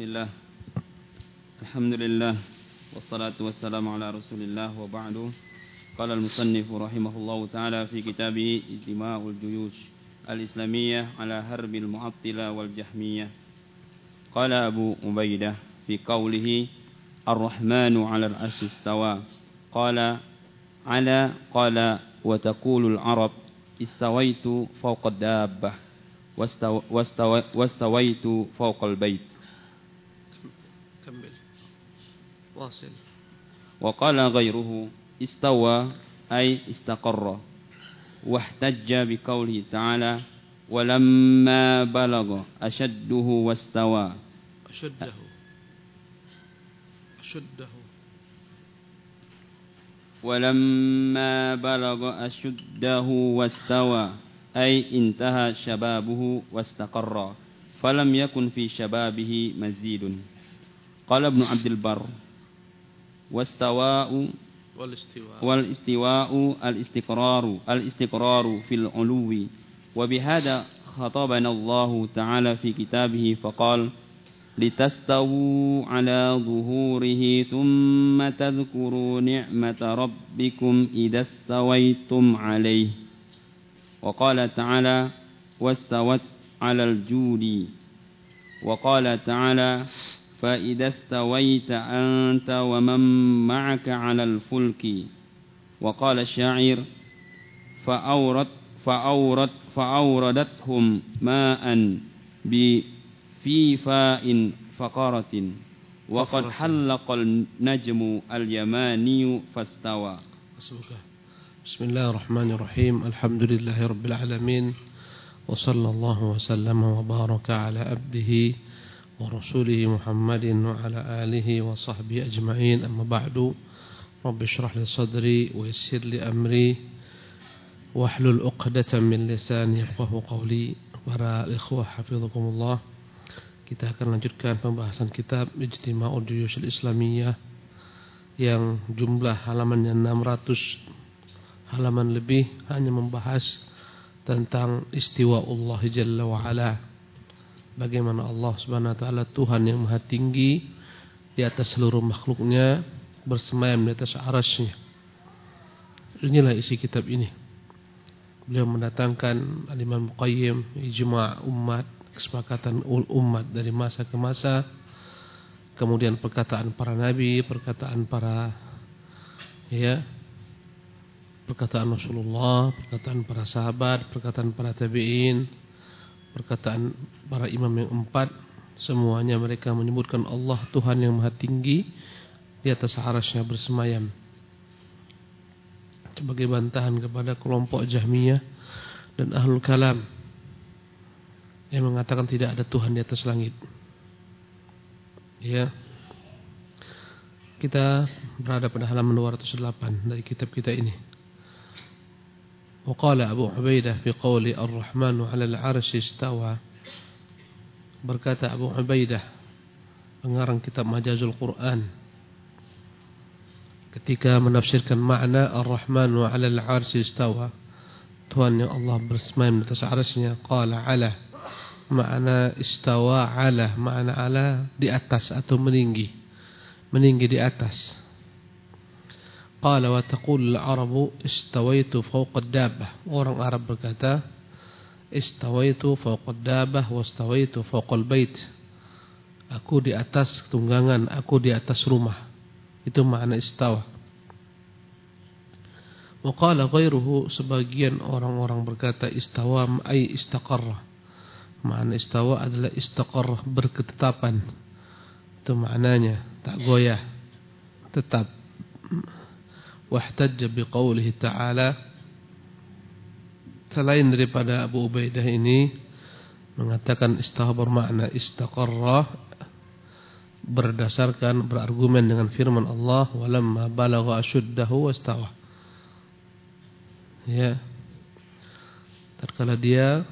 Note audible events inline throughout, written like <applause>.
بسم الله الحمد لله والصلاة والسلام على رسول الله وبعد قال المصنف رحمه الله تعالى في كتابه اجتماع الجيوش الإسلامية على هرب المعطلة والجحمية قال أبو عبيدة في قوله الرحمن على العرش استوى قال على قال وتقول العرب استويت فوق الدابة واستو واستو واستويت فوق البيت واصل. وقال غيره استوى أي استقر واحتج بقوله تعالى ولما بلغ أشده واستوى. أشده. أشده. ولما بلغ أشده واستوى. أي انتهى شبابه واستقر. فلم يكن في شبابه مزيد. قال ابن عبد البر واستواء والاستواء. والاستواء الاستقرار الاستقرار في العلو. وبهذا خطبنا الله تعالى في كتابه فقال لتستووا على ظهوره ثم تذكروا نعمة ربكم إذا استويتم عليه. وقال تعالى واستوت على الجود. وقال تعالى فإذا استويت أنت ومن معك على الفلك. وقال الشاعر فأورد فأورد فأوردتهم ماء بفيفاء فقرة. وقد حلق النجم اليماني فاستوى. بسم الله الرحمن الرحيم. الحمد لله رب العالمين. وصلى الله وسلم وبارك على عبده ورسوله محمد وعلى آله وصحبه أجمعين أما بعد رب اشرح لي صدري ويسر لي أمري واحلل عقدة من لساني يفقهوا قولي para ikhwah hafizakumullah kita akan lanjutkan pembahasan kitab Ijtima'ul Juyushil Islamiyah yang jumlah halamannya 600 halaman lebih hanya membahas tentang istiwa Allah Jalla wa Ala bagaimana Allah Subhanahu wa taala Tuhan yang Maha Tinggi di atas seluruh makhluknya bersemayam di atas arasnya. Inilah isi kitab ini. Beliau mendatangkan Al-Imam Qayyim ijma' umat, kesepakatan umat dari masa ke masa. Kemudian perkataan para nabi, perkataan para ya perkataan Rasulullah, perkataan para sahabat, perkataan para tabi'in, perkataan para imam yang empat semuanya mereka menyebutkan Allah Tuhan yang maha tinggi di atas arasnya bersemayam. Sebagai bantahan kepada kelompok Jahmiyah dan Ahlul Kalam yang mengatakan tidak ada Tuhan di atas langit. Ya. Kita berada pada halaman 208 dari kitab kita ini وقال أبو عبيدة في قول الرحمن على العرش استوى berkata Abu Ubaidah pengarang kitab Majazul Quran ketika menafsirkan makna Ar-Rahman wa 'ala al-'arsy istawa Tuhan yang Allah bersemayam di atas arasnya qala 'ala makna istawa 'ala makna 'ala di atas atau meninggi meninggi di atas Qala wa taqul al-arabu istawaitu fawqa ad-dabbah. Orang Arab berkata, istawaitu fawqa ad-dabbah wa istawaitu fawqa al-bait. Aku di atas tunggangan, aku di atas rumah. Itu makna istawa. Wa qala ghairuhu sebagian orang-orang berkata istawa ay istaqarra. Makna istawa adalah istaqarra berketetapan. Itu maknanya tak goyah, tetap wahtajja biqaulihi ta'ala selain daripada Abu Ubaidah ini mengatakan istahbar bermakna istaqarra berdasarkan berargumen dengan firman Allah walamma balagha asyuddahu wastawa ya. Tatkala dia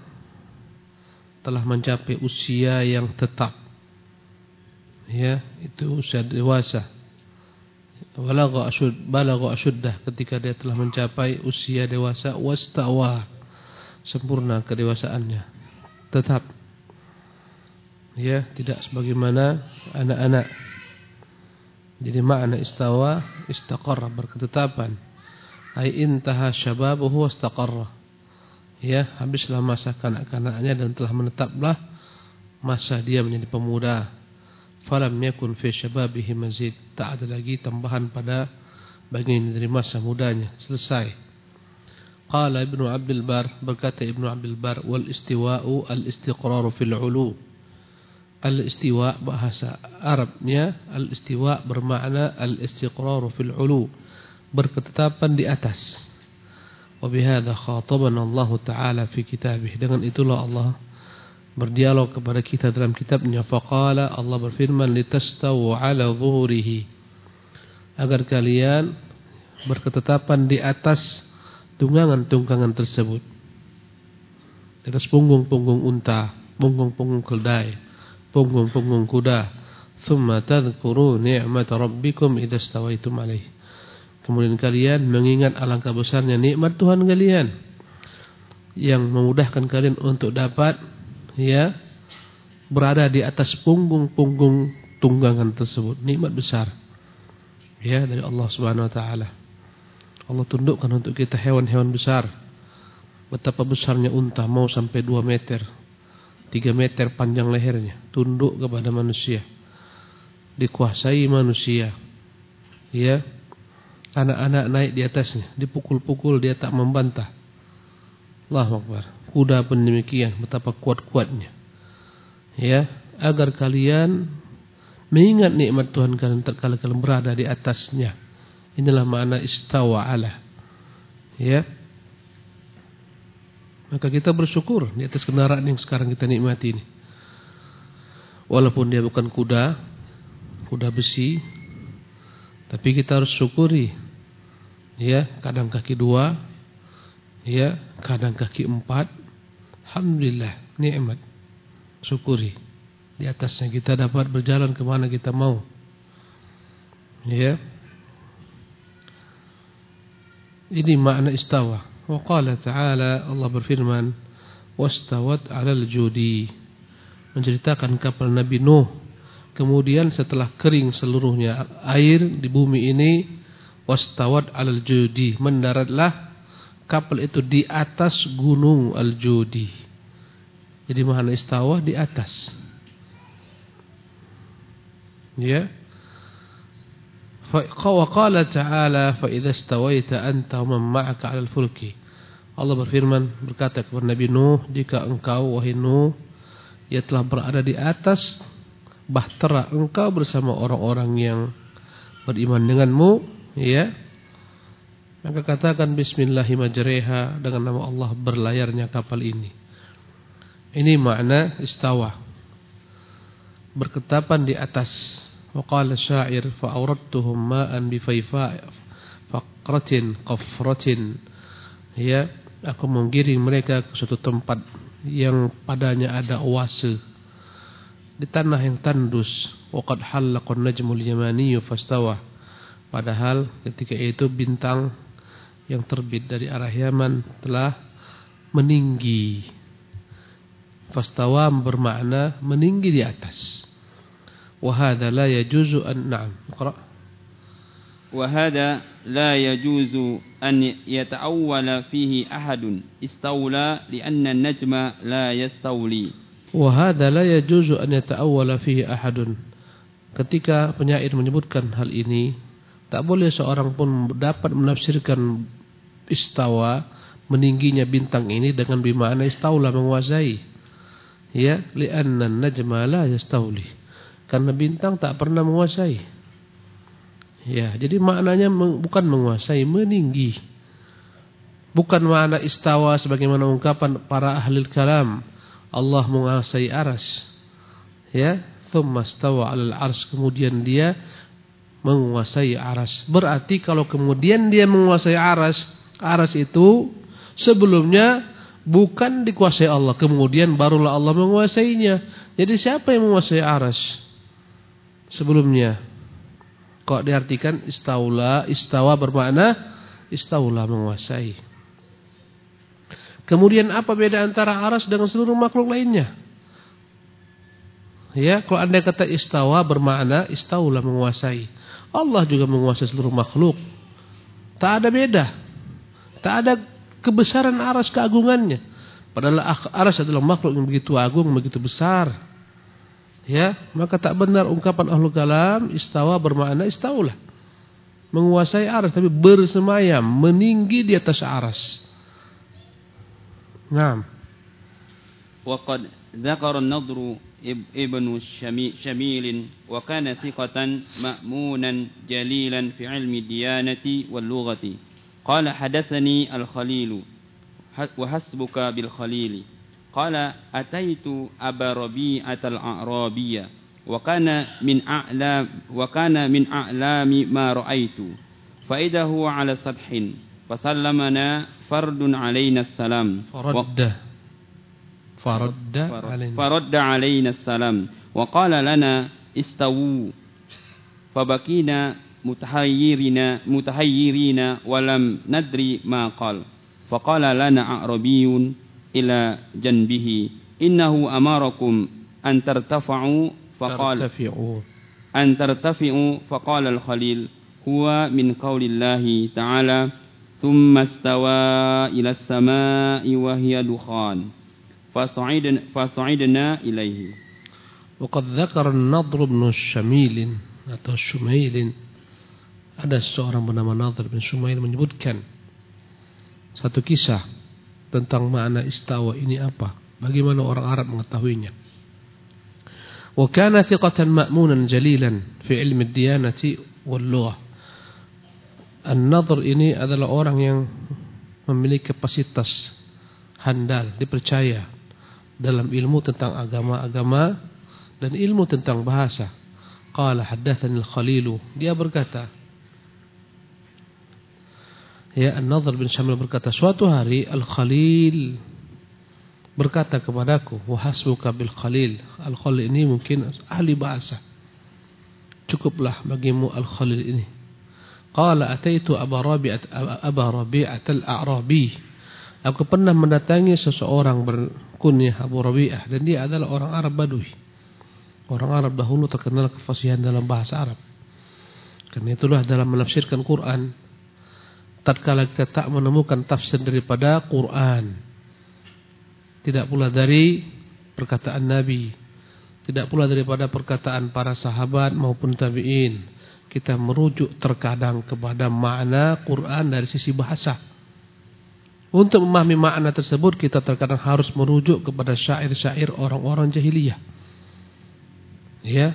telah mencapai usia yang tetap. Ya itu usia dewasa. Balagha ashud balagha ashuddah ketika dia telah mencapai usia dewasa wastawa sempurna kedewasaannya tetap Ya, tidak sebagaimana anak-anak. Jadi makna istawa istaqarra berketetapan. Ai intaha syababuhu wastaqarra. Ya, habislah masa kanak-kanaknya dan telah menetaplah masa dia menjadi pemuda. Falam yakun fi syababihi mazid. Tak ada lagi tambahan pada bagian dari masa mudanya. Selesai. Qala Ibnu Abdul Bar berkata Ibnu Abdul Bar wal istiwa'u al istiqraru fil 'ulu. Al-istiwa bahasa Arabnya Al-istiwa bermakna Al-istiqraru fil ulu Berketetapan di atas Wabihada khatabana Allah Ta'ala fi kitabih Dengan itulah Allah berdialog kepada kita dalam kitabnya Faqala Allah berfirman Litastawu ala zuhurihi Agar kalian berketetapan di atas tunggangan-tunggangan tersebut Di atas punggung-punggung unta Punggung-punggung keldai punggung-punggung kuda. Thumma tadhkuru ni'mat rabbikum idza stawaitum alaih. Kemudian kalian mengingat alangkah besarnya nikmat Tuhan kalian yang memudahkan kalian untuk dapat ya berada di atas punggung-punggung tunggangan tersebut. Nikmat besar. Ya dari Allah Subhanahu wa taala. Allah tundukkan untuk kita hewan-hewan besar. Betapa besarnya unta mau sampai 2 meter tiga meter panjang lehernya, tunduk kepada manusia, dikuasai manusia. Ya, anak-anak naik di atasnya, dipukul-pukul dia tak membantah. Allahu Akbar. Kuda pun demikian, betapa kuat-kuatnya. Ya, agar kalian mengingat nikmat Tuhan kalian terkala kalian berada di atasnya. Inilah makna istawa ala. Ya. Maka kita bersyukur di atas kendaraan yang sekarang kita nikmati ini. Walaupun dia bukan kuda, kuda besi, tapi kita harus syukuri. Ya, kadang kaki dua, ya, kadang kaki empat. Alhamdulillah, nikmat. Syukuri. Di atasnya kita dapat berjalan ke mana kita mau. Ya. Ini makna istawa. Wa ta'ala Allah berfirman wastawat 'alal judi menceritakan kapal Nabi Nuh kemudian setelah kering seluruhnya air di bumi ini wastawat 'alal judi mendaratlah kapal itu di atas gunung Al-Judi. Jadi mahana istawa di atas. Ya. Wa qala ta'ala fa idza istawaita anta wa man ma'aka 'alal fulki. Allah berfirman berkata kepada Nabi Nuh, jika engkau wahai Nuh ia telah berada di atas bahtera engkau bersama orang-orang yang beriman denganmu, ya maka katakan bismillahimajreha dengan nama Allah berlayarnya kapal ini. Ini makna istawa. Berketapan di atas. Waqala syair fa'auradtuhum ma'an bifaifa faqratin qafratin. Ya, aku menggiring mereka ke suatu tempat yang padanya ada oase di tanah yang tandus waqad halaqan najmul yamani fastawa padahal ketika itu bintang yang terbit dari arah Yaman telah meninggi. Fastawam bermakna meninggi di atas. Wahada la yajuzu an na'am. Qara. Wahada la yajuzu an yata'awwala fihi ahadun istawla li'anna an-najma la yastawli. Wahada la yajuzu an yata'awwala fihi ahadun. Ketika penyair menyebutkan hal ini, tak boleh seorang pun dapat menafsirkan istawa meningginya bintang ini dengan bimana istaula menguasai ya li'anna najma la yastawli karena bintang tak pernah menguasai. Ya, jadi maknanya bukan menguasai, meninggi. Bukan makna istawa sebagaimana ungkapan para ahli kalam. Allah menguasai aras. Ya, thumma stawa 'alal ars kemudian dia menguasai aras. Berarti kalau kemudian dia menguasai aras, aras itu sebelumnya bukan dikuasai Allah, kemudian barulah Allah menguasainya. Jadi siapa yang menguasai aras? sebelumnya. Kok diartikan istaula, istawa bermakna istaula menguasai. Kemudian apa beda antara aras dengan seluruh makhluk lainnya? Ya, kalau anda kata istawa bermakna istaulah menguasai. Allah juga menguasai seluruh makhluk. Tak ada beda. Tak ada kebesaran aras keagungannya. Padahal aras adalah makhluk yang begitu agung, begitu besar. Ya, maka tak benar ungkapan ahlul kalam istawa bermakna istaulah. Menguasai aras tapi bersemayam, meninggi di atas aras. Nah. وقد ذكر النضر ابن شميل وكان ثقة مأمونا جليلا في علم الديانة واللغة قال حدثني الخليل وحسبك بالخليل. قال أتيت أبا ربيعة الأعرابية وكان من أعلام وكان من أعلام ما رأيت. فإذا هو على سطح فسلمنا فرد علينا السلام. فرد. فرد علينا. فرد علينا السلام. وقال لنا استووا. فبكينا متحيرين متحيرين ولم ندري ما قال. فقال لنا أعربي إلى جنبه إنه أمركم أن ترتفعوا فقال ترتفعوا. أن ترتفعوا فقال الخليل هو من قول الله تعالى ثم استوى إلى السماء وهي دخان فصعدنا, فصعدنا إليه. وقد ذكر النضر بن الشميل atau Shumailin ada seorang bernama Nadhr bin Shumail menyebutkan satu kisah tentang makna istawa ini apa bagaimana orang Arab mengetahuinya wa kana thiqatan ma'munan jalilan fi ilmi diyanati wal lughah An-Nadhr ini adalah orang yang memiliki kapasitas handal dipercaya dalam ilmu tentang agama-agama dan ilmu tentang bahasa. Qala haddatsani al-Khalil. Dia berkata, Ya An-Nadhr bin Syamil berkata, suatu hari Al-Khalil berkata kepadaku, "Wa hasbuka bil Khalil." Al-Khalil ini mungkin ahli bahasa. Cukuplah bagimu Al-Khalil ini. Qala ataitu Aba Rabi'at Aba Rabi'at al-A'rabi. Aku pernah mendatangi seseorang berkunyah Abu Rabi'ah dan dia adalah orang Arab Badui. Orang Arab dahulu terkenal kefasihan dalam bahasa Arab. Karena itulah dalam menafsirkan Quran tatkala kita tak menemukan tafsir daripada Quran tidak pula dari perkataan Nabi tidak pula daripada perkataan para sahabat maupun tabi'in kita merujuk terkadang kepada makna Quran dari sisi bahasa untuk memahami makna tersebut kita terkadang harus merujuk kepada syair-syair orang-orang jahiliyah. Ya.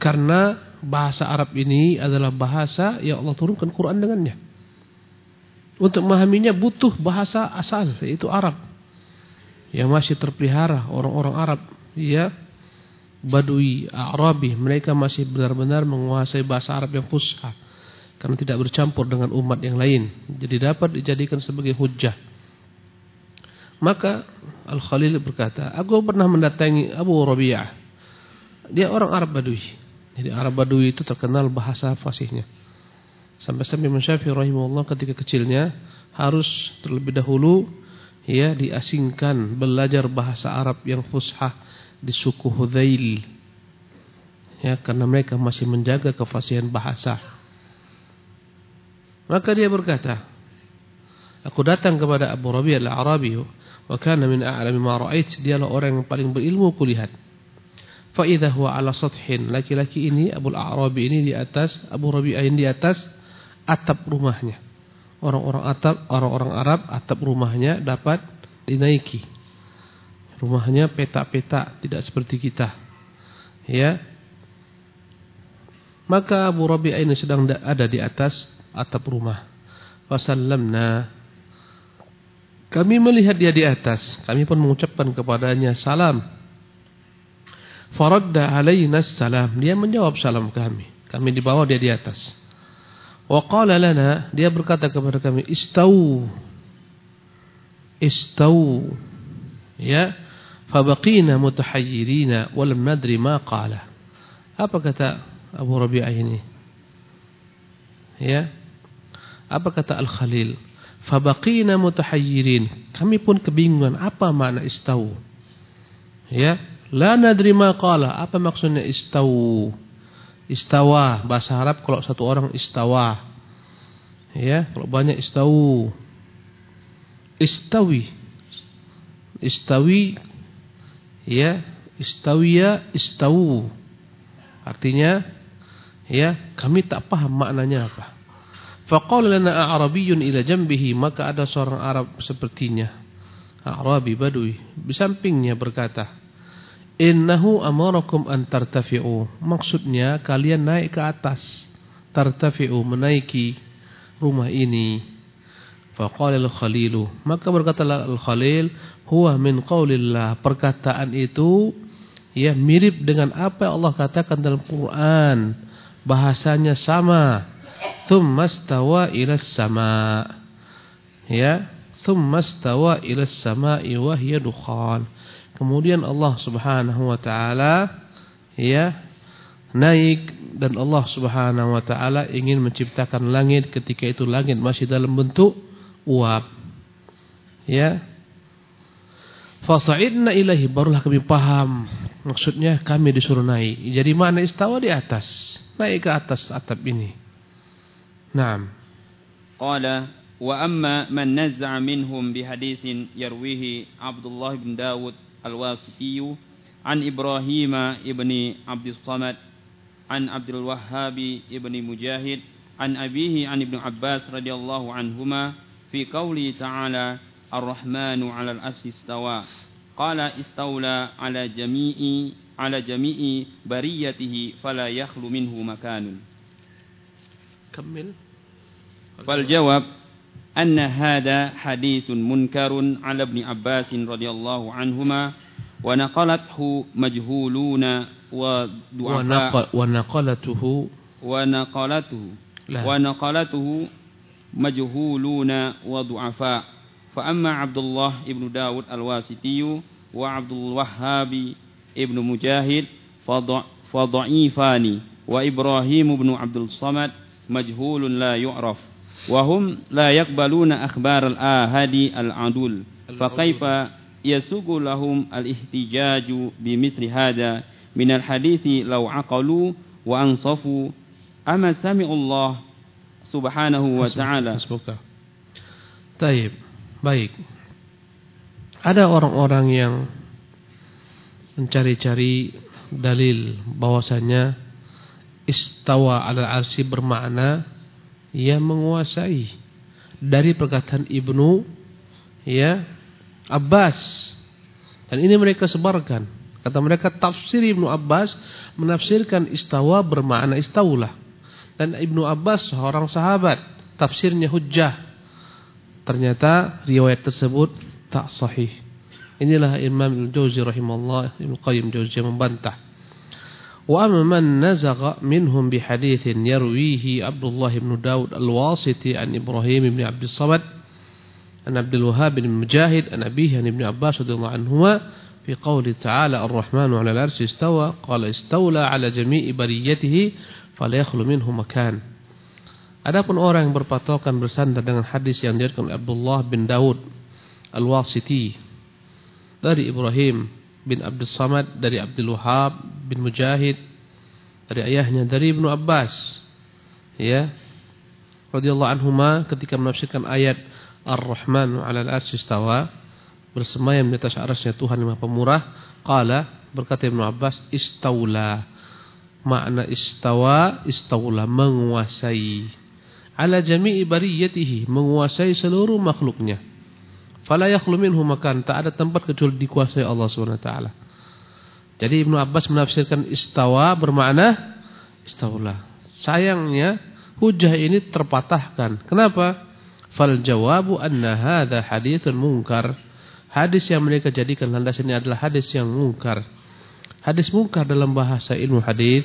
Karena bahasa Arab ini adalah bahasa yang Allah turunkan Quran dengannya. Untuk memahaminya butuh bahasa asal yaitu Arab. Yang masih terpelihara orang-orang Arab, ya. Badui, Arabi, mereka masih benar-benar menguasai bahasa Arab yang fusha karena tidak bercampur dengan umat yang lain. Jadi dapat dijadikan sebagai hujah. Maka Al-Khalil berkata, aku pernah mendatangi Abu Rabi'ah. Dia orang Arab Badui. Jadi Arab Badui itu terkenal bahasa fasihnya. Sampai-sampai Imam Syafi'i rahimahullah ketika kecilnya harus terlebih dahulu ya diasingkan belajar bahasa Arab yang fushah di suku Hudzail. Ya, karena mereka masih menjaga kefasihan bahasa. Maka dia berkata, Aku datang kepada Abu Rabi al-Arabi wa kana min a'lami ma ra'ait, dialah orang yang paling berilmu kulihat. Fa idza huwa ala sathin, laki-laki ini Abu al-Arabi ini di atas Abu Rabi ini di atas atap rumahnya. Orang-orang atap, orang-orang Arab atap rumahnya dapat dinaiki. Rumahnya petak-petak, tidak seperti kita. Ya. Maka Abu Rabi ini sedang ada di atas atap rumah. Wasallamna. Kami melihat dia di atas. Kami pun mengucapkan kepadanya salam. Faradda alaina salam. Dia menjawab salam kami. Kami di bawah dia di atas. Wa qala lana, dia berkata kepada kami, "Istau." Istau. Ya. Fabaqina mutahayyirina wa lam nadri ma qala. Apa kata Abu Rabi'ah ini? Ya. Apa kata Al-Khalil? Fabaqina mutahayyirin. Kami pun kebingungan apa makna istau. Ya, La nadri ma qala. Apa maksudnya istawu? Istawa bahasa Arab kalau satu orang istawa. Ya, kalau banyak istawu. Istawi. Istawi ya, istawiya istawu. Artinya ya, kami tak paham maknanya apa. Faqala lana a'rabiyyun ila jambihi, maka ada seorang Arab sepertinya. Arabi Badui di sampingnya berkata, Innahu amarakum an tartafi'u. Maksudnya kalian naik ke atas. Tartafi'u menaiki rumah ini. Faqala al-Khalilu. Maka berkatalah al-Khalil, huwa min qaulillah. Perkataan itu ya mirip dengan apa yang Allah katakan dalam Quran. Bahasanya sama. Thumma stawa ila sama. Ya, thumma stawa ila sama'i wa hiya dukhan. Kemudian Allah Subhanahu wa taala ya naik dan Allah Subhanahu wa taala ingin menciptakan langit ketika itu langit masih dalam bentuk uap. Ya. Fasa'idna ilahi barulah kami paham. Maksudnya kami disuruh naik. Jadi mana istawa di atas. Naik ke atas atap ini. Naam. Qala wa amma man naz'a minhum bihadithin yarwihi Abdullah bin Dawud الواسطي عن إبراهيم ابن عبد الصمد عن عبد الوهاب ابن مجاهد عن أبيه عن ابن عباس رضي الله عنهما في قوله تعالى الرحمن على الأرش استوى قال استولى على جميع على جميع بريته فلا يخلو منه مكان كمل فالجواب أن هذا حديث منكر على ابن عباس رضي الله عنهما ونقلته مجهولون وضعفاء. ونقلته ونقلته لا. ونقلته مجهولون وضعفاء. فأما عبد الله ابن داود الواسطي وعبد الوهاب ابن مجاهد فضعيفان وإبراهيم بن عبد الصمد مجهول لا يعرف. wahum la yakbaluna akhbar al-ahadi al-adul. Faqaifa yasugu lahum al-ihtijaju الحديث hada min al-hadithi law aqalu wa ansafu. Ama baik. Ada orang-orang yang mencari-cari dalil bahwasanya istawa ala arsy bermakna yang menguasai dari perkataan Ibnu ya Abbas. Dan ini mereka sebarkan. Kata mereka tafsir Ibnu Abbas menafsirkan istawa bermakna istaulah. Dan Ibnu Abbas seorang sahabat tafsirnya hujjah. Ternyata riwayat tersebut tak sahih. Inilah Imam Al-Jauzi rahimahullah Ibnu Qayyim Jauzi membantah وأما من نزغ منهم بحديث يرويه عبد الله بن داود الواسطي عن إبراهيم بن عبد الصمد عن عبد الوهاب بن مجاهد عن أبيه عن ابن عباس رضي الله عنهما في قول تعالى الرحمن على العرش استوى قال استولى على جميع بريته فلا يخلو منه مكان. Adapun orang yang berpatokan bersandar dengan hadis yang diriwayatkan Abdullah bin Daud Al-Wasiti dari Ibrahim bin Abdul Samad dari Abdul Wahab bin Mujahid dari ayahnya dari Ibnu Abbas ya radhiyallahu anhuma ketika menafsirkan ayat Ar-Rahman 'ala al-'arsy istawa bersemayam di atas arasnya Tuhan yang Pemurah qala berkata Ibnu Abbas istaula. Makna istawa istaula menguasai. Ala jami'i bariyatihi menguasai seluruh makhluknya Fala yakhlu minhu makan, tak ada tempat kecuali dikuasai Allah Subhanahu. Jadi Ibnu Abbas menafsirkan istawa bermakna istaula. Sayangnya hujah ini terpatahkan. Kenapa? Fal jawabu anna hadha haditsun munkar. Hadis yang mereka jadikan landas ini adalah hadis yang mungkar. Hadis mungkar dalam bahasa ilmu hadis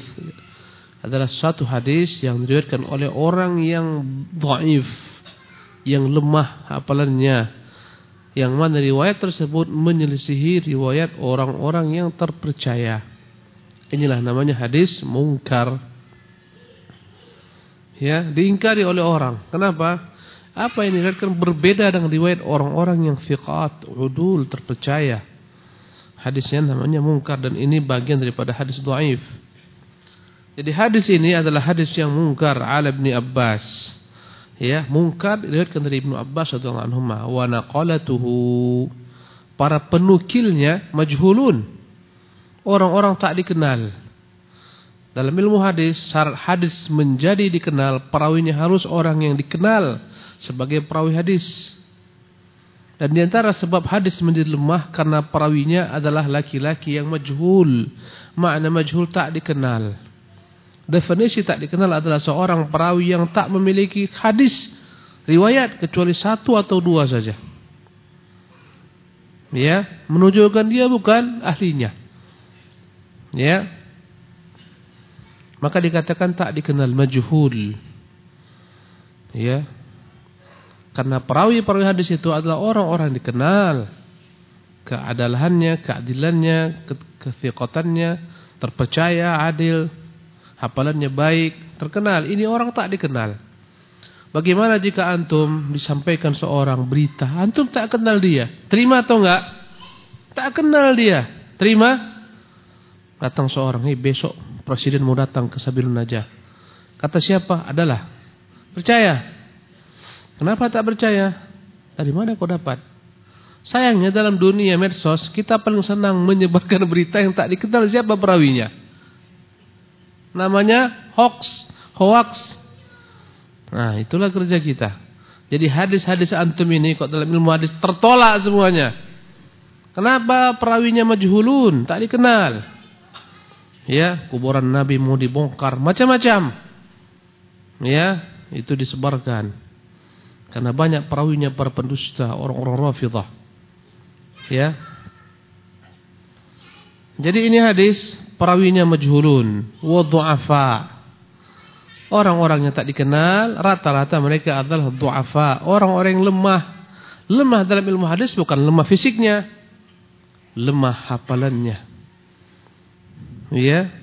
adalah satu hadis yang diriwayatkan oleh orang yang dhaif, yang lemah hafalannya, yang mana riwayat tersebut menyelisihi riwayat orang-orang yang terpercaya. Inilah namanya hadis mungkar. Ya, diingkari oleh orang. Kenapa? Apa yang diriwayatkan berbeda dengan riwayat orang-orang yang thiqat, udul, terpercaya. Hadisnya namanya mungkar dan ini bagian daripada hadis dhaif. Jadi hadis ini adalah hadis yang mungkar ala Ibnu Abbas. Ya, mungkar diriwayatkan dari Ibnu Abbas radhiyallahu anhu wa naqalatuhu para penukilnya majhulun. Orang-orang tak dikenal. Dalam ilmu hadis, syarat hadis menjadi dikenal, perawinya harus orang yang dikenal sebagai perawi hadis. Dan di antara sebab hadis menjadi lemah karena perawinya adalah laki-laki yang majhul. Makna majhul tak dikenal. Definisi tak dikenal adalah seorang perawi yang tak memiliki hadis riwayat kecuali satu atau dua saja. Ya, menunjukkan dia bukan ahlinya. Ya. Maka dikatakan tak dikenal majhul. Ya. Karena perawi-perawi hadis itu adalah orang-orang dikenal keadalannya, keadilannya, kesikotannya, terpercaya, adil, hafalannya baik, terkenal. Ini orang tak dikenal. Bagaimana jika antum disampaikan seorang berita, antum tak kenal dia, terima atau enggak? Tak kenal dia, terima? Datang seorang, nih besok presiden mau datang ke Sabilun Najah. Kata siapa? Adalah. Percaya? Kenapa tak percaya? Dari mana kau dapat? Sayangnya dalam dunia medsos kita paling senang menyebarkan berita yang tak dikenal siapa perawinya. Namanya hoax, hoax. Nah, itulah kerja kita. Jadi hadis-hadis antum ini kok dalam ilmu hadis tertolak semuanya. Kenapa perawinya majhulun, tak dikenal? Ya, kuburan Nabi mau dibongkar, macam-macam. Ya, itu disebarkan. Karena banyak perawinya para pendusta, orang-orang Rafidah. Ya. Jadi ini hadis perawinya majhulun wa du'afa. Orang-orang yang tak dikenal rata-rata mereka adalah du'afa, orang-orang yang lemah. Lemah dalam ilmu hadis bukan lemah fisiknya, lemah hafalannya. Ya,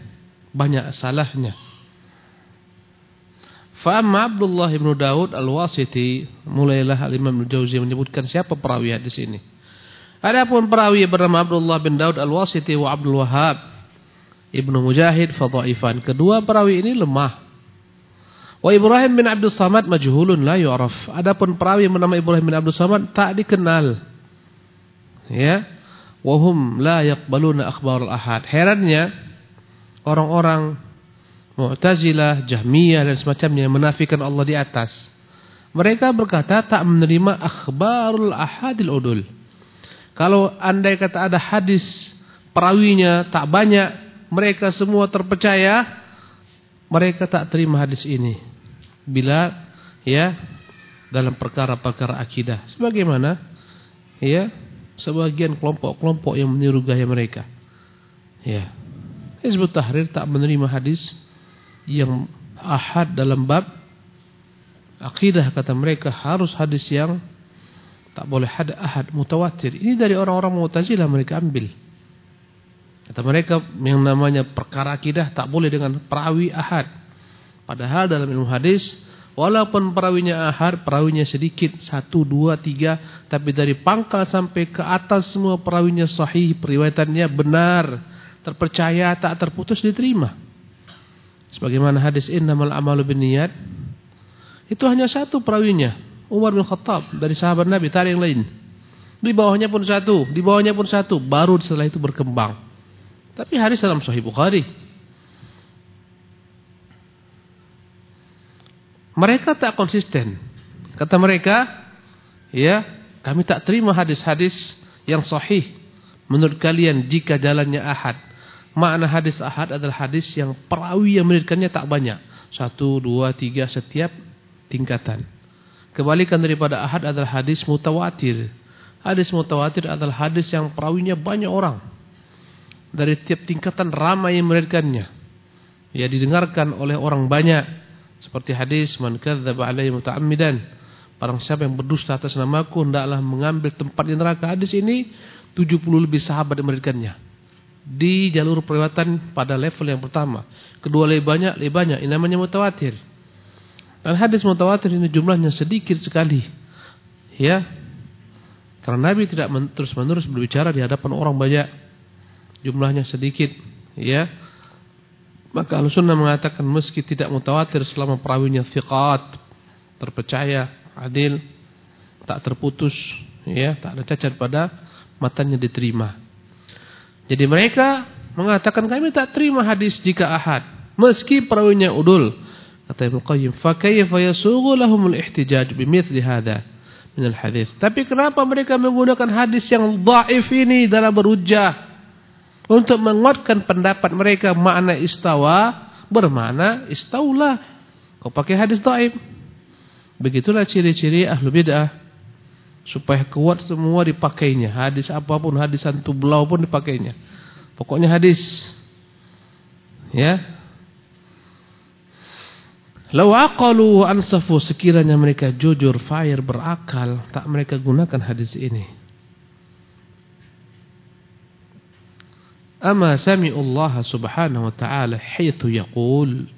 banyak salahnya. Fa'amma Abdullah ibn Daud al-Wasiti mulailah al-Imam al-Jauzi menyebutkan siapa perawi hadis ini. Adapun perawi bernama Abdullah bin Daud al-Wasiti wa Abdul Wahab ibnu Mujahid fadhaifan. Kedua perawi ini lemah. Wa Ibrahim bin Abdul Samad majhulun la yu'raf. Adapun perawi bernama Ibrahim bin Abdul Samad tak dikenal. Ya. Wa hum la yaqbaluna akhbar al-ahad. Herannya orang-orang Mu'tazilah, Jahmiyah dan semacamnya menafikan Allah di atas. Mereka berkata tak menerima akhbarul ahadil udul. Kalau andai kata ada hadis perawinya tak banyak, mereka semua terpercaya, mereka tak terima hadis ini. Bila ya dalam perkara-perkara akidah. Sebagaimana ya sebagian kelompok-kelompok yang meniru gaya mereka. Ya. Hizbut Tahrir tak menerima hadis yang ahad dalam bab akidah kata mereka harus hadis yang tak boleh ada ahad mutawatir. Ini dari orang-orang Mu'tazilah mereka ambil. Kata mereka yang namanya perkara akidah tak boleh dengan perawi ahad. Padahal dalam ilmu hadis walaupun perawinya ahad, perawinya sedikit satu, dua, tiga, tapi dari pangkal sampai ke atas semua perawinya sahih, periwayatannya benar, terpercaya, tak terputus diterima. Sebagaimana hadis innamal amalu binniyat. Itu hanya satu perawinya, Umar bin Khattab dari sahabat Nabi, tak yang lain. Di bawahnya pun satu, di bawahnya pun satu, baru setelah itu berkembang. Tapi hadis dalam Sahih Bukhari. Mereka tak konsisten. Kata mereka, ya, kami tak terima hadis-hadis yang sahih menurut kalian jika jalannya ahad. Makna hadis ahad adalah hadis yang perawi yang menirikannya tak banyak. Satu, dua, tiga setiap tingkatan. Kebalikan daripada ahad adalah hadis mutawatir. Hadis mutawatir adalah hadis yang perawinya banyak orang. Dari tiap tingkatan ramai yang menirikannya. Ya didengarkan oleh orang banyak. Seperti hadis man kadzdzaba alaihi muta'ammidan. Barang siapa yang berdusta atas namaku hendaklah mengambil tempat di neraka. Hadis ini 70 lebih sahabat yang menirikannya di jalur periwatan pada level yang pertama. Kedua lebih banyak, lebih banyak. Ini namanya mutawatir. Dan hadis mutawatir ini jumlahnya sedikit sekali. Ya. Karena Nabi tidak terus-menerus berbicara di hadapan orang banyak. jumlahnya sedikit, ya. Maka Ahlussunnah mengatakan meski tidak mutawatir selama perawinya thiqat, terpercaya, adil, tak terputus, ya, tak ada cacat pada matanya diterima. Jadi mereka mengatakan kami tak terima hadis jika ahad, meski perawinya udul. Kata Ibnu Qayyim, "Fa kayfa yasughu lahumul ihtijaj bimithli hadha min al-hadis?" Tapi kenapa mereka menggunakan hadis yang dhaif ini dalam berhujjah untuk menguatkan pendapat mereka makna istawa bermakna istaulah. Kau pakai hadis dhaif. Begitulah ciri-ciri ahlu bid'ah. Supaya kuat semua dipakainya. Hadis apa pun, hadis antu belau pun dipakainya. Pokoknya hadis. Ya. Lau aqalu ansafu sekiranya mereka jujur, fair, berakal, tak mereka gunakan hadis ini. Amal sami Allah subhanahu wa ta'ala حيث yaqul.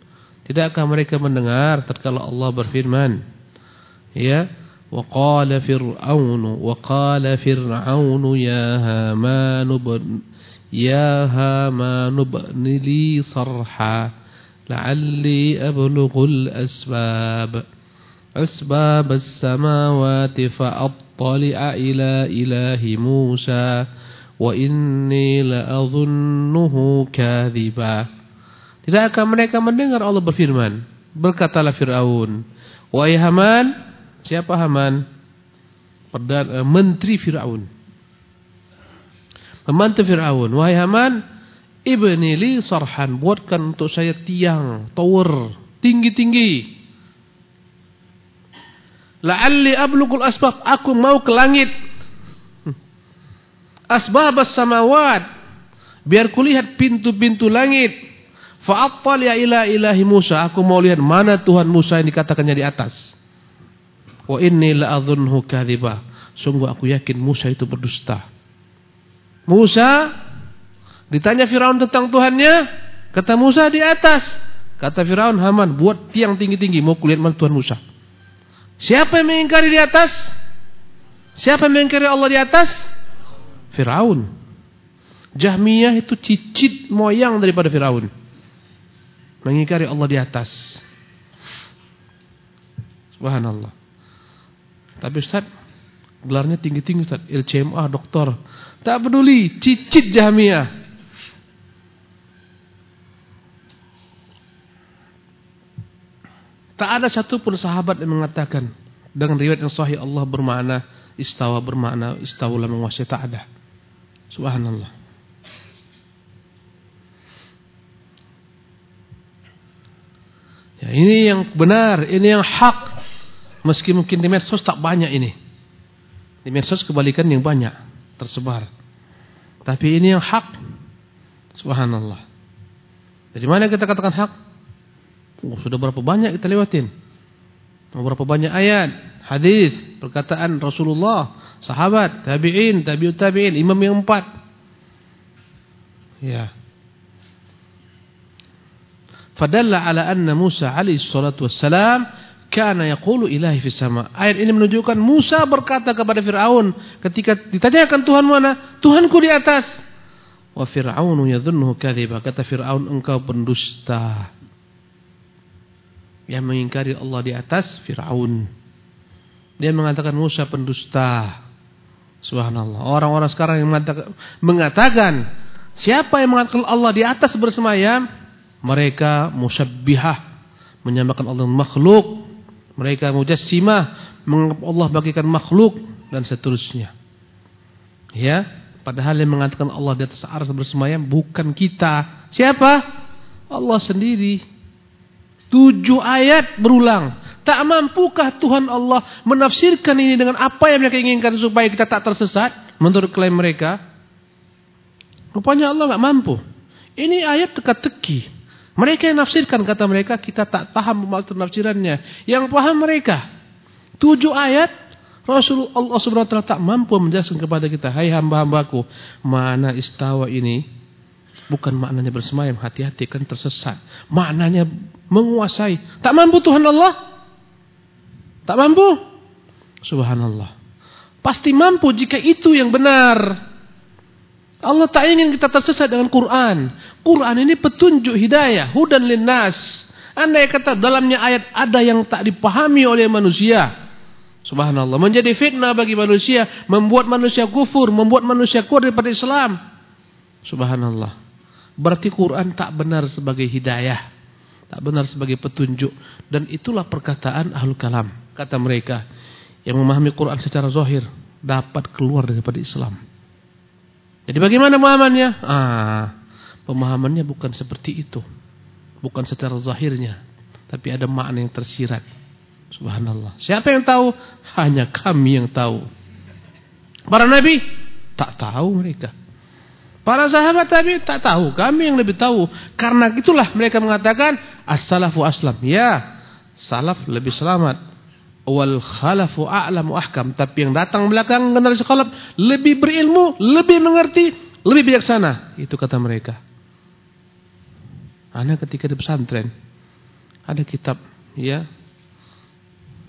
Tidakkah mereka mendengar tatkala Allah berfirman? Ya, wa qala fir'aunu wa qala fir'aunu ya haman ya haman li sarha. لعلي أبلغ الأسباب أسباب السماوات فأطلع إلى إله موسى وإني لأظنه كاذبا Tidakkah mereka mendengar Allah berfirman Berkatalah Fir'aun Wahai Haman Siapa Haman? Perdana, eh, menteri Fir'aun. Pembantu Fir'aun. Wahai Haman, ibni li sarhan. Buatkan untuk saya tiang, tower, tinggi-tinggi. La'alli ablugul asbab. Aku mau ke langit. Asbab as-samawat. Biar kulihat pintu-pintu langit. Fa'attal ya ila ilahi Musa. Aku mau lihat mana Tuhan Musa yang dikatakannya di atas. Wa inni la'adhunhu kadhiba. Sungguh aku yakin Musa itu berdusta. Musa ditanya Firaun tentang Tuhannya, kata Musa di atas. Kata Firaun, "Haman, buat tiang tinggi-tinggi mau kulihat mana Tuhan Musa." Siapa yang mengingkari di atas? Siapa yang mengingkari Allah di atas? Firaun. Jahmiyah itu cicit moyang daripada Firaun. Mengingkari Allah di atas. Subhanallah. Tapi Ustaz, gelarnya tinggi-tinggi Ustaz, LCMA, doktor. Tak peduli, cicit Jahmiyah. Tak ada satupun sahabat yang mengatakan dengan riwayat yang sahih Allah bermakna istawa bermakna istawala menguasai tak ada. Subhanallah. Ya, ini yang benar, ini yang hak. Meski mungkin di medsos tak banyak ini. Di medsos kebalikan yang banyak tersebar. Tapi ini yang hak. Subhanallah. Dari mana kita katakan hak? Oh, sudah berapa banyak kita lewatin? Berapa banyak ayat, hadis, perkataan Rasulullah, sahabat, tabi'in, tabi'ut tabi'in, imam yang empat. Ya. Fadalla ala anna Musa alaihi salatu wassalam kana yaqulu ilahi fis sama. Ayat ini menunjukkan Musa berkata kepada Firaun ketika ditanyakan Tuhan mana? Tuhanku di atas. Wa Fir'aunu yadhunnuhu kadhiba. Kata Firaun engkau pendusta. Yang mengingkari Allah di atas Firaun. Dia mengatakan Musa pendusta. Subhanallah. Orang-orang sekarang yang mengatakan, siapa yang mengatakan Allah di atas bersemayam? Mereka musyabbihah menyamakan Allah makhluk mereka mujassimah menganggap Allah bagikan makhluk dan seterusnya. Ya, padahal yang mengatakan Allah di atas arsy bersemayam bukan kita. Siapa? Allah sendiri. Tujuh ayat berulang. Tak mampukah Tuhan Allah menafsirkan ini dengan apa yang mereka inginkan supaya kita tak tersesat menurut klaim mereka? Rupanya Allah nggak mampu. Ini ayat teka-teki. Mereka yang nafsirkan kata mereka kita tak paham maksud nafsirannya. Yang paham mereka. Tujuh ayat Rasulullah Subhanahu wa taala tak mampu menjelaskan kepada kita, "Hai hamba-hambaku, mana istawa ini bukan maknanya bersemayam, hati-hati kan tersesat. Maknanya menguasai. Tak mampu Tuhan Allah? Tak mampu? Subhanallah. Pasti mampu jika itu yang benar. Allah tak ingin kita tersesat dengan Quran. Quran ini petunjuk hidayah, hudan linnas. Andai kata dalamnya ayat ada yang tak dipahami oleh manusia. Subhanallah. Menjadi fitnah bagi manusia. Membuat manusia kufur. Membuat manusia keluar daripada Islam. Subhanallah. Berarti Quran tak benar sebagai hidayah. Tak benar sebagai petunjuk. Dan itulah perkataan ahlul kalam. Kata mereka. Yang memahami Quran secara zahir. Dapat keluar daripada Islam. Jadi bagaimana pemahamannya? Ah, pemahamannya bukan seperti itu. Bukan secara zahirnya, tapi ada makna yang tersirat. Subhanallah. Siapa yang tahu? Hanya kami yang tahu. Para nabi tak tahu mereka. Para sahabat Nabi tak tahu, kami yang lebih tahu. Karena itulah mereka mengatakan as-salafu aslam. Ya, salaf lebih selamat. Wal khalafu a'lamu ahkam. Tapi yang datang belakang generasi khalaf lebih berilmu, lebih mengerti, lebih bijaksana. Itu kata mereka. Anak ketika di pesantren ada kitab ya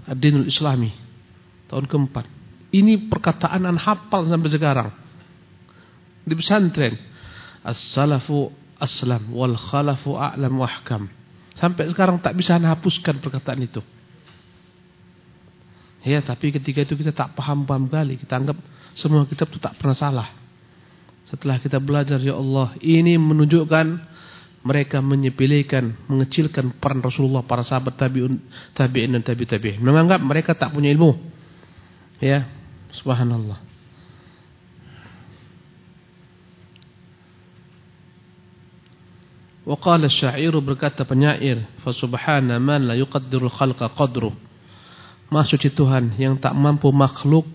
Ad-Dinul Islami tahun keempat. Ini perkataan an hafal sampai sekarang. Di pesantren as-salafu aslam wal khalafu a'lam. Sampai sekarang tak bisa hapuskan perkataan itu. Ya, tapi ketika itu kita tak paham-paham kali. Kita anggap semua kitab itu tak pernah salah. Setelah kita belajar, ya Allah, ini menunjukkan mereka menyepelekan, mengecilkan peran Rasulullah para sahabat tabi'in dan tabi' tabi'in. Menganggap mereka tak punya ilmu. Ya, subhanallah. Wa qala syairu berkata penyair, fa subhana man la yuqaddiru khalqa qadru. Maha suci Tuhan yang tak mampu makhluk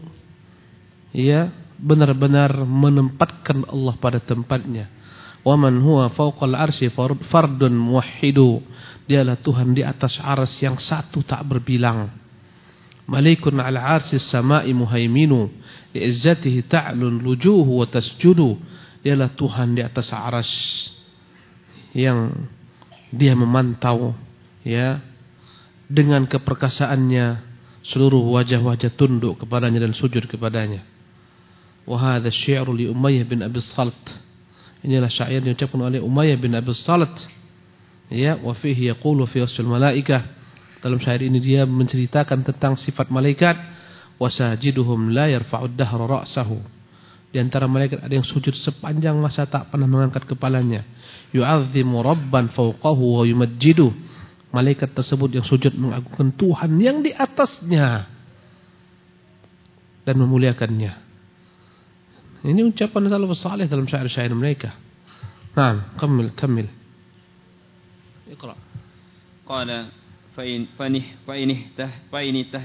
ya benar-benar menempatkan Allah pada tempatnya Waman huwa fawqal arsy fardun muwahhidu. Dialah Tuhan di atas ars yang satu tak berbilang. Malikun ala arsis sama'i muhaiminu. Li'izzatihi ta'lun lujuhu wa tasjudu. Dialah Tuhan di atas ars yang dia memantau ya dengan keperkasaannya seluruh wajah-wajah tunduk kepadanya dan sujud kepadanya. Wa hadha syi'ru li Umayyah bin Abi Salt Inilah syair yang diucapkan oleh Umayyah bin Abi Salat. Ya, wa fihi yaqulu fi wasfil malaikah. Dalam syair ini dia menceritakan tentang sifat malaikat wasajiduhum la yarfa'ud dahra ra'sahu. Di antara malaikat ada yang sujud sepanjang masa tak pernah mengangkat kepalanya. Yu'azzimu rabban fawqahu wa yumajjidu. Malaikat tersebut yang sujud mengagungkan Tuhan yang di atasnya dan memuliakannya. Ini ucapan salafus salih dalam syair-syair mereka. Nah, kamil, kamil. Iqra. Qala فإن فإن فإن اهته فإن اهته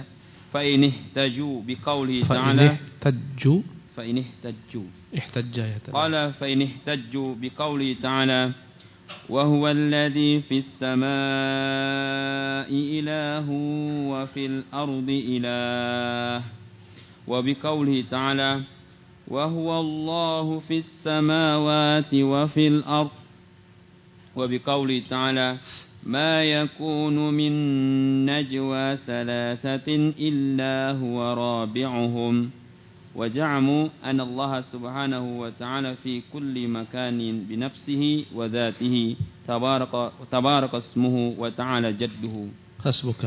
فإن اهتجوا بقوله تعالى فإن اهتجوا فإن اهتجوا احتج يا قال فإن اهتجوا بقوله تعالى وهو الذي في السماء إله وفي الأرض إله. وبقوله تعالى وهو الله في السماوات وفي الأرض. وبقوله تعالى ما يكون من نجوى ثلاثة إلا هو رابعهم. وجعموا أن الله سبحانه وتعالى في كل مكان بنفسه وذاته تبارك, تبارك اسمه وتعالى جده حسبك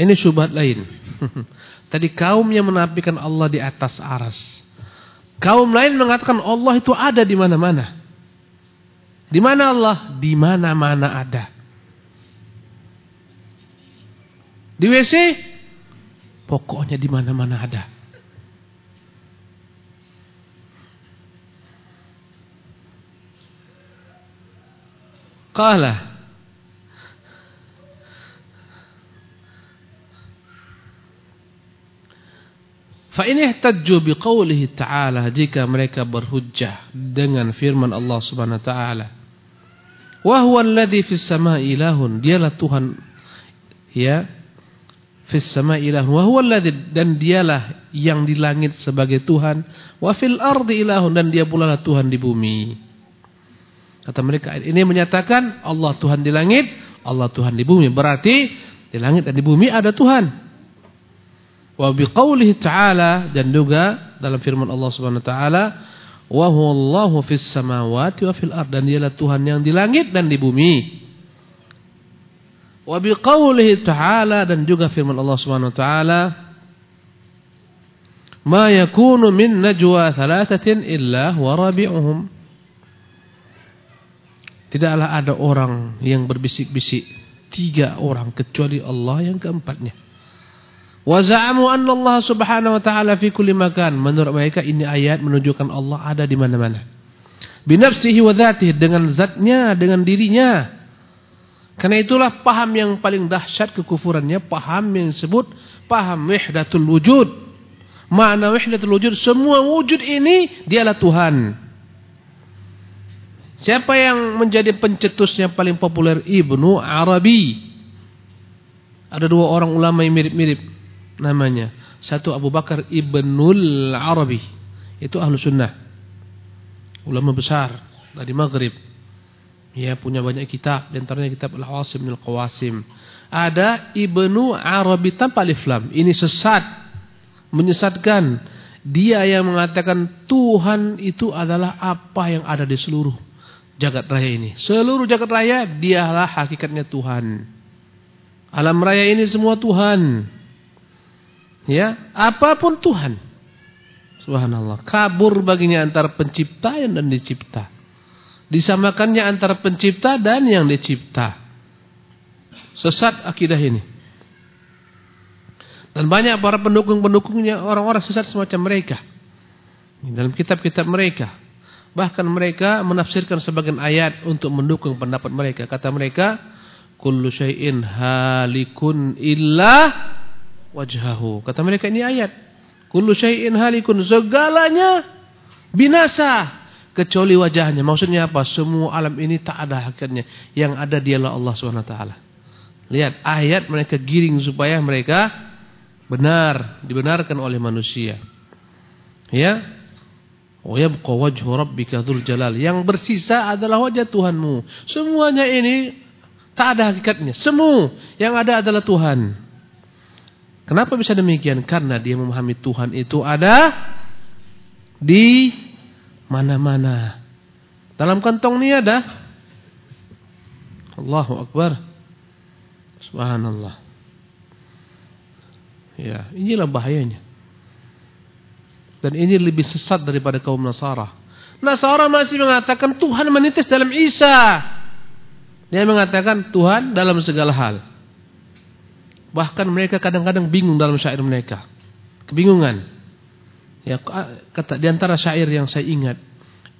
Ini syubhat lain. <laughs> Tadi kaum yang menafikan Allah di atas aras. Kaum lain mengatakan Allah itu ada di mana-mana. Di mana Allah? Di mana-mana ada. Di WC? Pokoknya di mana-mana ada. Qala Fa ini ihtajju biqaulihi ta'ala jika mereka berhujjah dengan firman Allah Subhanahu wa taala. Wa huwa alladhi fis sama'i ilahun. Dialah Tuhan ya fis sama'i ilahun. Wa huwa alladhi dan dialah yang di langit sebagai Tuhan. Wa fil ardi ilahun dan dia pula lah Tuhan di bumi. Kata mereka ini menyatakan Allah Tuhan di langit, Allah Tuhan di bumi. Berarti di langit dan di bumi ada Tuhan. Wa biqaulihi ta'ala dan juga dalam firman Allah Subhanahu wa taala Wa huwallahu fis samawati wa fil ard dan dialah Tuhan yang di langit dan di bumi. Wa biqaulihi ta'ala dan juga firman Allah Subhanahu wa taala Ma yakunu min najwa thalathatin illa huwa rabi'uhum Tidaklah ada orang yang berbisik-bisik tiga orang kecuali Allah yang keempatnya. Wa za'amu anna Allah Subhanahu wa taala fi kulli makan. Menurut mereka ini ayat menunjukkan Allah ada di mana-mana. Binafsihi wa dengan zatnya, dengan dirinya. Karena itulah paham yang paling dahsyat kekufurannya, paham yang disebut paham wahdatul wujud. Makna wahdatul wujud, semua wujud ini dialah Tuhan. Siapa yang menjadi pencetusnya paling populer? Ibnu Arabi. Ada dua orang ulama yang mirip-mirip namanya. Satu Abu Bakar Ibnul Arabi. Itu ahlu sunnah. Ulama besar dari Maghrib. Ya punya banyak kitab, di antaranya kitab Al-Awasim Al-Qawasim. Ada Ibnu Arabi tanpa alif lam. Ini sesat, menyesatkan. Dia yang mengatakan Tuhan itu adalah apa yang ada di seluruh jagat raya ini. Seluruh jagat raya dialah hakikatnya Tuhan. Alam raya ini semua Tuhan. Ya, apa pun Tuhan. Subhanallah. Kabur baginya antara pencipta dan dicipta. Disamakannya antara pencipta dan yang dicipta. Sesat akidah ini. Dan banyak para pendukung-pendukungnya orang-orang sesat semacam mereka. Dalam kitab-kitab mereka. Bahkan mereka menafsirkan sebagian ayat untuk mendukung pendapat mereka. Kata mereka, Kullu syai'in halikun illa wajhahu. Kata mereka ini ayat. Kullu syai'in halikun. Segalanya binasa kecuali wajahnya. Maksudnya apa? Semua alam ini tak ada hakikatnya. Yang ada dialah Allah SWT. Lihat ayat mereka giring supaya mereka benar, dibenarkan oleh manusia. Ya. Jalal. Yang bersisa adalah wajah Tuhanmu. Semuanya ini tak ada hakikatnya. Semua yang ada adalah Tuhan. Kenapa bisa demikian? Karena dia memahami Tuhan itu ada di mana-mana. Dalam kantong ini ada Allahu Akbar. Subhanallah. Ya, inilah bahayanya. Dan ini lebih sesat daripada kaum Nasara. Nasara masih mengatakan Tuhan menitis dalam Isa. Dia mengatakan Tuhan dalam segala hal. Bahkan mereka kadang-kadang bingung dalam syair mereka. Kebingungan. Ya kata di antara syair yang saya ingat,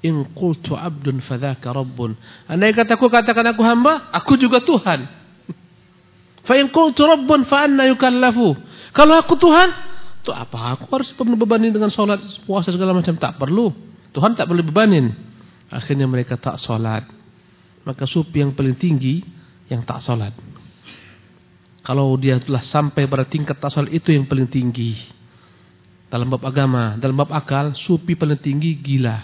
in qultu abdun fadzaka rabbun. Andai kataku katakan aku hamba, aku juga Tuhan. <laughs> Fa in qultu rabbun fa anna yukallafu. Kalau aku Tuhan, tuh apa aku harus bebanin dengan salat, puasa segala macam tak perlu. Tuhan tak perlu bebanin. Akhirnya mereka tak salat. Maka sufi yang paling tinggi yang tak salat. Kalau dia telah sampai pada tingkat tak salat itu yang paling tinggi. Dalam bab agama, dalam bab akal, supi paling tinggi gila.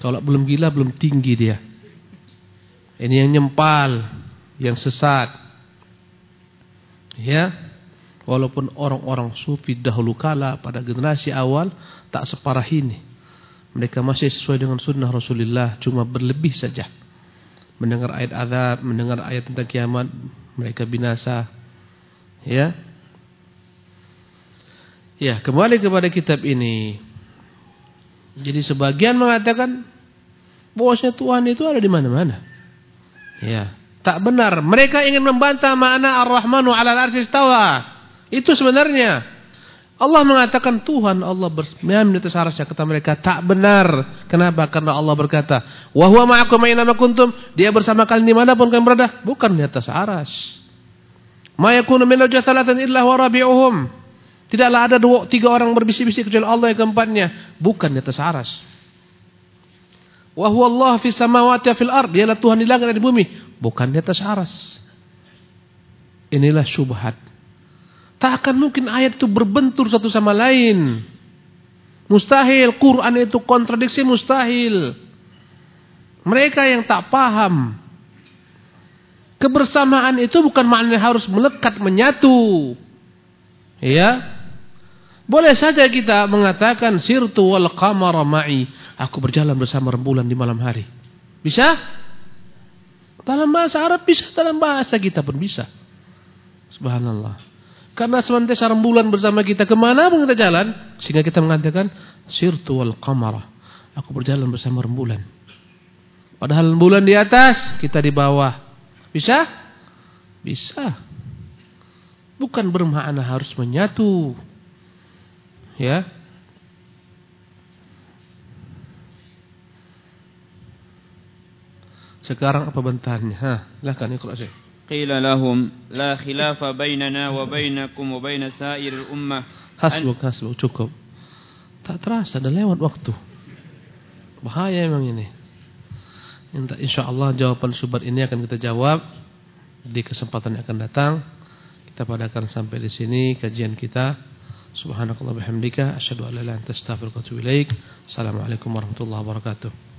Kalau belum gila, belum tinggi dia. Ini yang nyempal, yang sesat. Ya, walaupun orang-orang sufi dahulu kala pada generasi awal tak separah ini. Mereka masih sesuai dengan sunnah Rasulullah, cuma berlebih saja. Mendengar ayat azab, mendengar ayat tentang kiamat, mereka binasa. Ya, Ya, kembali kepada kitab ini. Jadi sebagian mengatakan bahwasanya Tuhan itu ada di mana-mana. Ya, tak benar. Mereka ingin membantah makna Ar-Rahmanu 'alal 'arsy istawa. Itu sebenarnya. Allah mengatakan Tuhan Allah bersemayam di atas arsy kata mereka tak benar. Kenapa? Karena Allah berkata, "Wa huwa ma'akum aina kuntum." Dia bersama kalian di mana pun kalian berada, bukan di atas arsy. Ma yakunu min salatan illa wa rabi'uhum. Tidaklah ada dua, tiga orang berbisik-bisik kecuali Allah yang keempatnya. Bukan di atas aras. Wa huwa Allah fi samawati fil ard. Dialah Tuhan di langit dan di bumi. Bukan di atas aras. Inilah syubhat. Tak akan mungkin ayat itu berbentur satu sama lain. Mustahil. Quran itu kontradiksi mustahil. Mereka yang tak paham. Kebersamaan itu bukan maknanya harus melekat menyatu. Ya. Boleh saja kita mengatakan sirtu wal qamara ma'i. Aku berjalan bersama rembulan di malam hari. Bisa? Dalam bahasa Arab bisa, dalam bahasa kita pun bisa. Subhanallah. Karena senantiasa rembulan bersama kita ke mana pun kita jalan, sehingga kita mengatakan sirtu wal qamara. Aku berjalan bersama rembulan. Padahal rembulan di atas, kita di bawah. Bisa? Bisa. Bukan bermakna harus menyatu. Ya. Sekarang apa bantahannya? Ha, silakan iqra Syekh. La khilafa bainana wa bainakum wa bain sa'iril ummah. Hasbuk, hasbuk, cukup. Tak terasa, dah lewat waktu. Bahaya memang ini. Insya Allah jawaban subat ini akan kita jawab di kesempatan yang akan datang. Kita padakan sampai di sini kajian kita. Subhanakallah bihamdika asyhadu an la ilaha illa anta astaghfiruka wa atubu ilaik. Assalamualaikum warahmatullahi wabarakatuh.